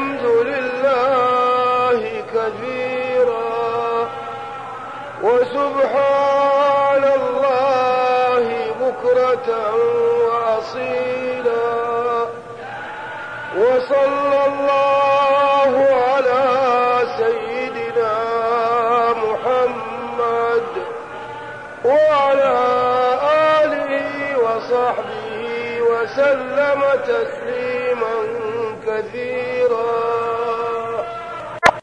والحمد لله كثيرا وسبحان الله بكرة وأصيلا وصلى الله على سيدنا محمد وعلى آله وصحبه وسلم تسليما